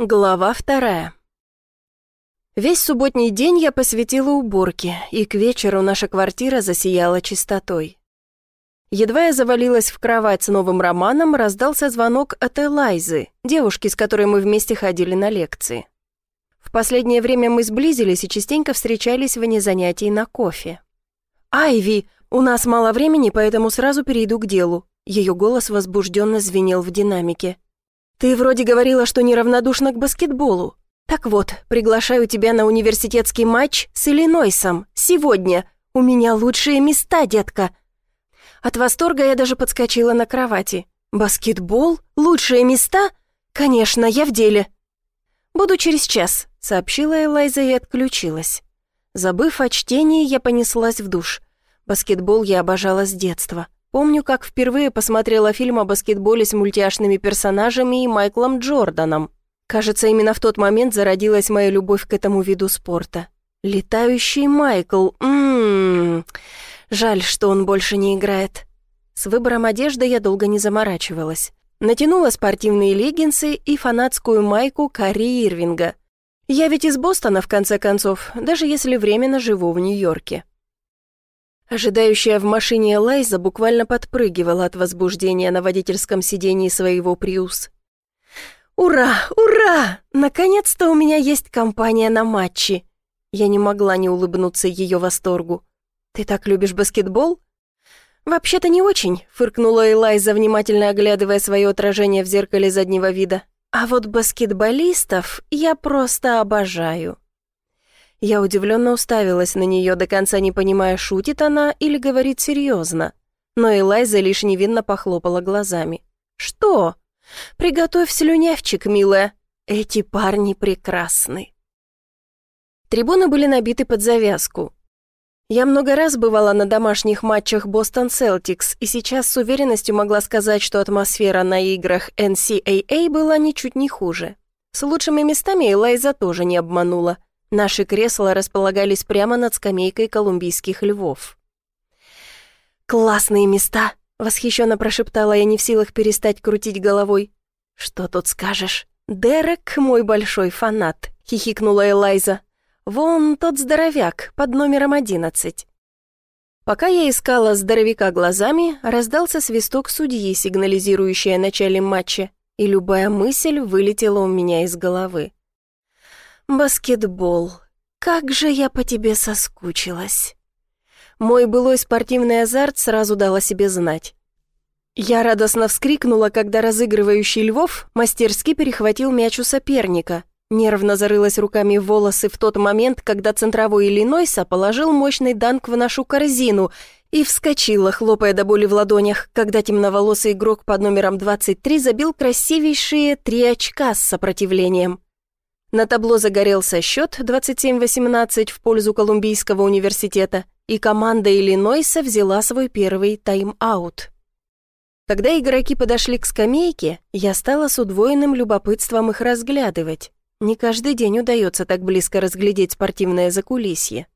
Глава вторая. Весь субботний день я посвятила уборке, и к вечеру наша квартира засияла чистотой. Едва я завалилась в кровать с новым романом, раздался звонок от Элайзы, девушки, с которой мы вместе ходили на лекции. В последнее время мы сблизились и частенько встречались вне занятий на кофе. «Айви, у нас мало времени, поэтому сразу перейду к делу». Ее голос возбужденно звенел в динамике. «Ты вроде говорила, что неравнодушна к баскетболу. Так вот, приглашаю тебя на университетский матч с Иллинойсом. Сегодня. У меня лучшие места, детка». От восторга я даже подскочила на кровати. «Баскетбол? Лучшие места? Конечно, я в деле». «Буду через час», — сообщила Элайза и отключилась. Забыв о чтении, я понеслась в душ. Баскетбол я обожала с детства. Помню, как впервые посмотрела фильм о баскетболе с мультяшными персонажами и Майклом Джорданом. Кажется, именно в тот момент зародилась моя любовь к этому виду спорта. Летающий Майкл, ммм, жаль, что он больше не играет. С выбором одежды я долго не заморачивалась. Натянула спортивные леггинсы и фанатскую майку Карри Ирвинга. Я ведь из Бостона, в конце концов, даже если временно живу в Нью-Йорке. Ожидающая в машине Элайза буквально подпрыгивала от возбуждения на водительском сидении своего «Приус». «Ура! Ура! Наконец-то у меня есть компания на матче!» Я не могла не улыбнуться ее восторгу. «Ты так любишь баскетбол?» «Вообще-то не очень», — фыркнула Элайза, внимательно оглядывая свое отражение в зеркале заднего вида. «А вот баскетболистов я просто обожаю». Я удивленно уставилась на нее, до конца не понимая, шутит она или говорит серьезно. Но Элайза лишь невинно похлопала глазами. «Что? Приготовь слюнявчик, милая. Эти парни прекрасны». Трибуны были набиты под завязку. Я много раз бывала на домашних матчах Бостон Селтикс, и сейчас с уверенностью могла сказать, что атмосфера на играх NCAA была ничуть не хуже. С лучшими местами Элайза тоже не обманула – Наши кресла располагались прямо над скамейкой колумбийских львов. «Классные места!» — восхищенно прошептала я, не в силах перестать крутить головой. «Что тут скажешь? Дерек — мой большой фанат», — хихикнула Элайза. «Вон тот здоровяк, под номером одиннадцать». Пока я искала здоровяка глазами, раздался свисток судьи, сигнализирующий о начале матча, и любая мысль вылетела у меня из головы. «Баскетбол, как же я по тебе соскучилась!» Мой былой спортивный азарт сразу дал о себе знать. Я радостно вскрикнула, когда разыгрывающий Львов мастерски перехватил мяч у соперника. Нервно зарылась руками в волосы в тот момент, когда центровой Иллинойса положил мощный данк в нашу корзину и вскочила, хлопая до боли в ладонях, когда темноволосый игрок под номером 23 забил красивейшие три очка с сопротивлением. На табло загорелся счет 27-18 в пользу Колумбийского университета, и команда Иллинойса взяла свой первый тайм-аут. Когда игроки подошли к скамейке, я стала с удвоенным любопытством их разглядывать. Не каждый день удается так близко разглядеть спортивное закулисье.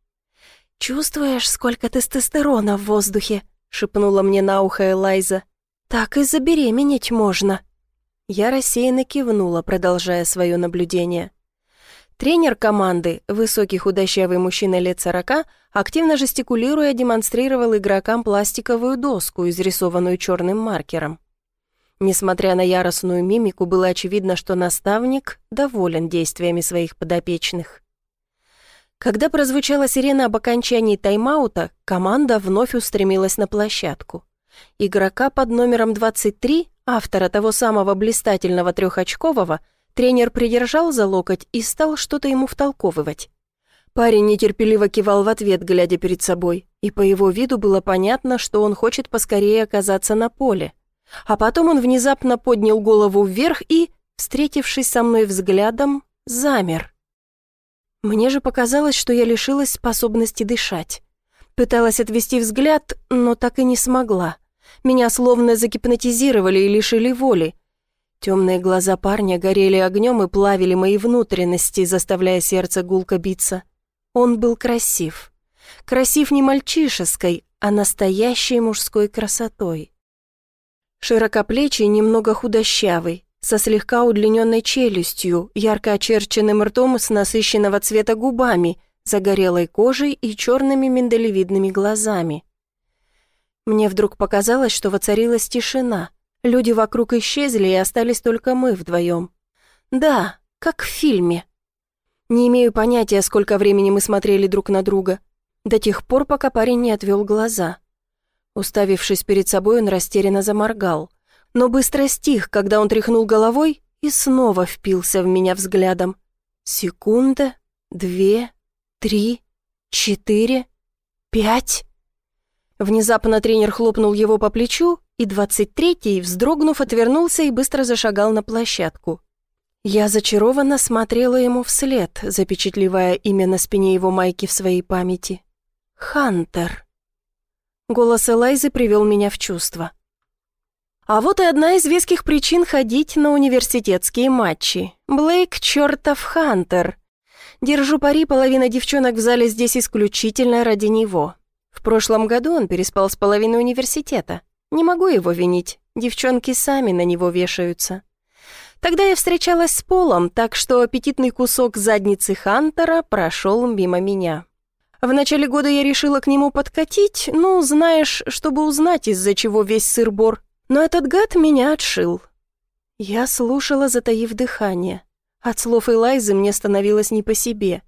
«Чувствуешь, сколько тестостерона в воздухе?» — шепнула мне на ухо Элайза. «Так и забеременеть можно». Я рассеянно кивнула, продолжая свое наблюдение. Тренер команды, высокий худощавый мужчина лет сорока, активно жестикулируя, демонстрировал игрокам пластиковую доску, изрисованную черным маркером. Несмотря на яростную мимику, было очевидно, что наставник доволен действиями своих подопечных. Когда прозвучала сирена об окончании тайм-аута, команда вновь устремилась на площадку. Игрока под номером 23, автора того самого блистательного трехочкового, Тренер придержал за локоть и стал что-то ему втолковывать. Парень нетерпеливо кивал в ответ, глядя перед собой, и по его виду было понятно, что он хочет поскорее оказаться на поле. А потом он внезапно поднял голову вверх и, встретившись со мной взглядом, замер. Мне же показалось, что я лишилась способности дышать. Пыталась отвести взгляд, но так и не смогла. Меня словно загипнотизировали и лишили воли, Темные глаза парня горели огнем и плавили мои внутренности, заставляя сердце гулко биться. Он был красив. Красив не мальчишеской, а настоящей мужской красотой. Широкоплечий, немного худощавый, со слегка удлиненной челюстью, ярко очерченным ртом с насыщенного цвета губами, загорелой кожей и черными миндалевидными глазами. Мне вдруг показалось, что воцарилась тишина. Люди вокруг исчезли, и остались только мы вдвоем. Да, как в фильме. Не имею понятия, сколько времени мы смотрели друг на друга. До тех пор, пока парень не отвел глаза. Уставившись перед собой, он растерянно заморгал. Но быстро стих, когда он тряхнул головой и снова впился в меня взглядом. Секунда, две, три, четыре, пять... Внезапно тренер хлопнул его по плечу, и двадцать третий, вздрогнув, отвернулся и быстро зашагал на площадку. Я зачарованно смотрела ему вслед, запечатлевая имя на спине его майки в своей памяти. «Хантер». Голос Элайзы привел меня в чувство. А вот и одна из веских причин ходить на университетские матчи. Блейк чертов Хантер. Держу пари, половина девчонок в зале здесь исключительно ради него. В прошлом году он переспал с половиной университета. Не могу его винить, девчонки сами на него вешаются. Тогда я встречалась с Полом, так что аппетитный кусок задницы Хантера прошел мимо меня. В начале года я решила к нему подкатить, ну, знаешь, чтобы узнать, из-за чего весь сыр-бор. Но этот гад меня отшил. Я слушала, затаив дыхание. От слов Элайзы мне становилось не по себе.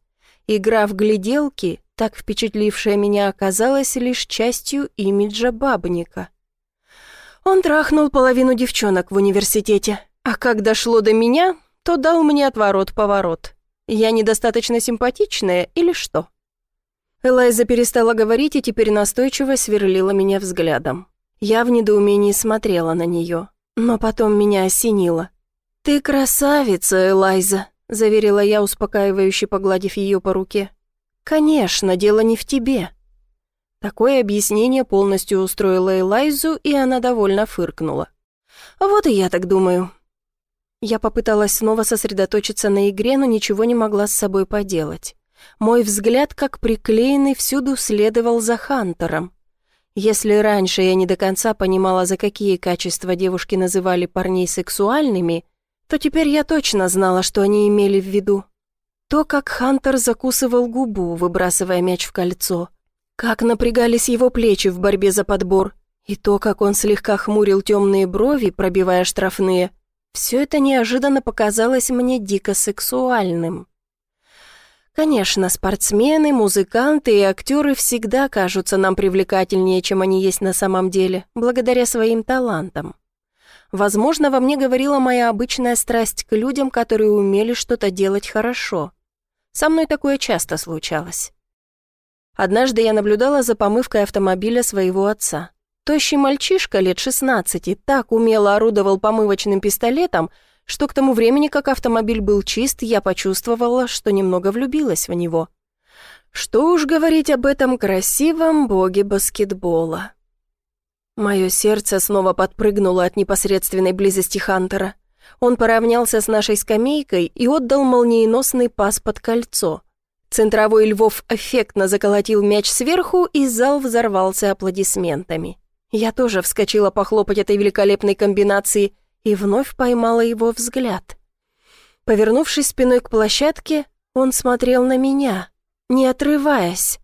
Игра в гляделки так впечатлившая меня оказалась лишь частью имиджа бабника. Он трахнул половину девчонок в университете, а как дошло до меня, то дал мне отворот-поворот. Я недостаточно симпатичная или что? Элайза перестала говорить и теперь настойчиво сверлила меня взглядом. Я в недоумении смотрела на нее, но потом меня осенило. «Ты красавица, Элайза», — заверила я, успокаивающе погладив ее по руке. «Конечно, дело не в тебе». Такое объяснение полностью устроило Элайзу, и она довольно фыркнула. «Вот и я так думаю». Я попыталась снова сосредоточиться на игре, но ничего не могла с собой поделать. Мой взгляд, как приклеенный, всюду следовал за Хантером. Если раньше я не до конца понимала, за какие качества девушки называли парней сексуальными, то теперь я точно знала, что они имели в виду. То, как Хантер закусывал губу, выбрасывая мяч в кольцо, как напрягались его плечи в борьбе за подбор, и то, как он слегка хмурил темные брови, пробивая штрафные, все это неожиданно показалось мне дико сексуальным. Конечно, спортсмены, музыканты и актеры всегда кажутся нам привлекательнее, чем они есть на самом деле, благодаря своим талантам. Возможно, во мне говорила моя обычная страсть к людям, которые умели что-то делать хорошо. Со мной такое часто случалось. Однажды я наблюдала за помывкой автомобиля своего отца. Тощий мальчишка лет 16 так умело орудовал помывочным пистолетом, что к тому времени, как автомобиль был чист, я почувствовала, что немного влюбилась в него. Что уж говорить об этом красивом боге баскетбола. Мое сердце снова подпрыгнуло от непосредственной близости Хантера. Он поравнялся с нашей скамейкой и отдал молниеносный пас под кольцо. Центровой Львов эффектно заколотил мяч сверху, и зал взорвался аплодисментами. Я тоже вскочила похлопать этой великолепной комбинации и вновь поймала его взгляд. Повернувшись спиной к площадке, он смотрел на меня, не отрываясь.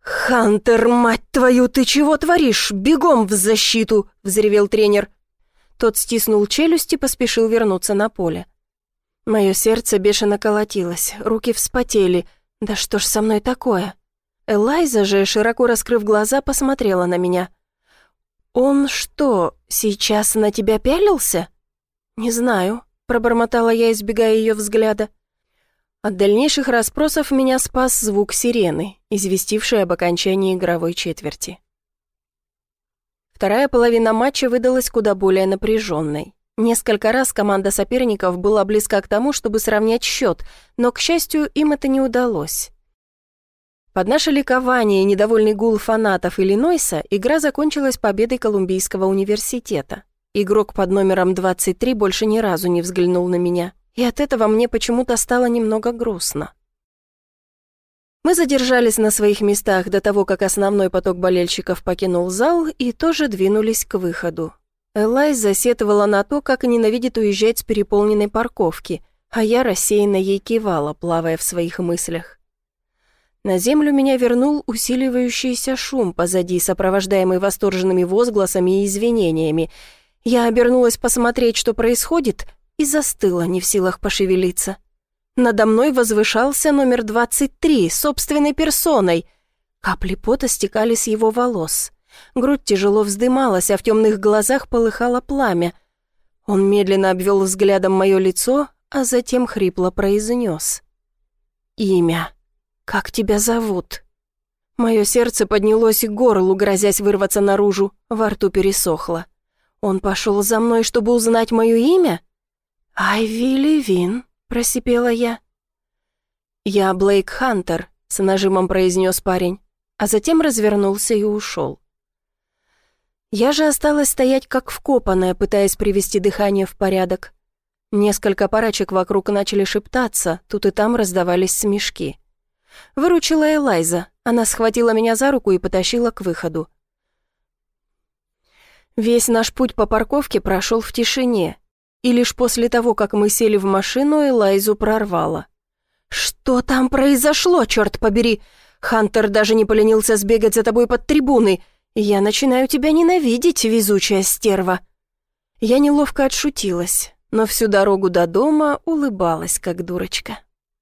«Хантер, мать твою, ты чего творишь? Бегом в защиту!» — взревел тренер. Тот стиснул челюсть и поспешил вернуться на поле. Мое сердце бешено колотилось, руки вспотели. «Да что ж со мной такое?» Элайза же, широко раскрыв глаза, посмотрела на меня. «Он что, сейчас на тебя пялился?» «Не знаю», — пробормотала я, избегая ее взгляда. От дальнейших расспросов меня спас звук сирены, известивший об окончании игровой четверти. Вторая половина матча выдалась куда более напряженной. Несколько раз команда соперников была близка к тому, чтобы сравнять счет, но, к счастью, им это не удалось. Под наше ликование и недовольный гул фанатов Иллинойса игра закончилась победой Колумбийского университета. Игрок под номером 23 больше ни разу не взглянул на меня и от этого мне почему-то стало немного грустно. Мы задержались на своих местах до того, как основной поток болельщиков покинул зал и тоже двинулись к выходу. Элай засетовала на то, как ненавидит уезжать с переполненной парковки, а я рассеянно ей кивала, плавая в своих мыслях. На землю меня вернул усиливающийся шум позади, сопровождаемый восторженными возгласами и извинениями. Я обернулась посмотреть, что происходит, и застыла, не в силах пошевелиться. Надо мной возвышался номер 23, собственной персоной. Капли пота стекали с его волос. Грудь тяжело вздымалась, а в темных глазах полыхало пламя. Он медленно обвел взглядом мое лицо, а затем хрипло произнес. «Имя. Как тебя зовут?» Мое сердце поднялось к горлу, грозясь вырваться наружу, во рту пересохло. Он пошел за мной, чтобы узнать мое имя? «Айви Левин», — просипела я. «Я Блейк Хантер», — с нажимом произнес парень, а затем развернулся и ушел. Я же осталась стоять как вкопанная, пытаясь привести дыхание в порядок. Несколько парочек вокруг начали шептаться, тут и там раздавались смешки. Выручила Элайза, она схватила меня за руку и потащила к выходу. Весь наш путь по парковке прошел в тишине, и лишь после того, как мы сели в машину, Элайзу прорвало. «Что там произошло, черт побери? Хантер даже не поленился сбегать за тобой под трибуны. «Я начинаю тебя ненавидеть, везучая стерва!» Я неловко отшутилась, но всю дорогу до дома улыбалась, как дурочка.